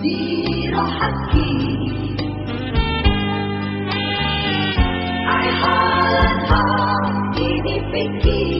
I hard and hard, ini.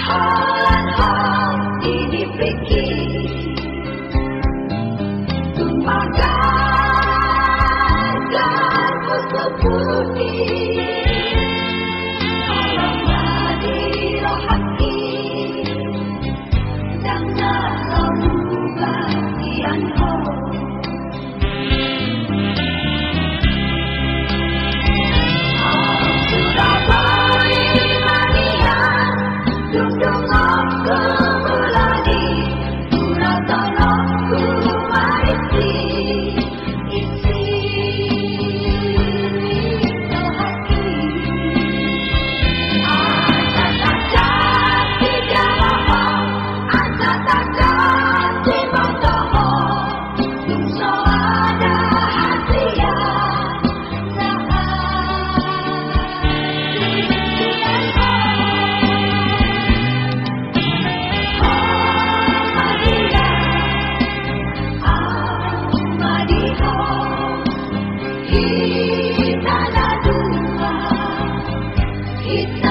hal-hal di dipikir it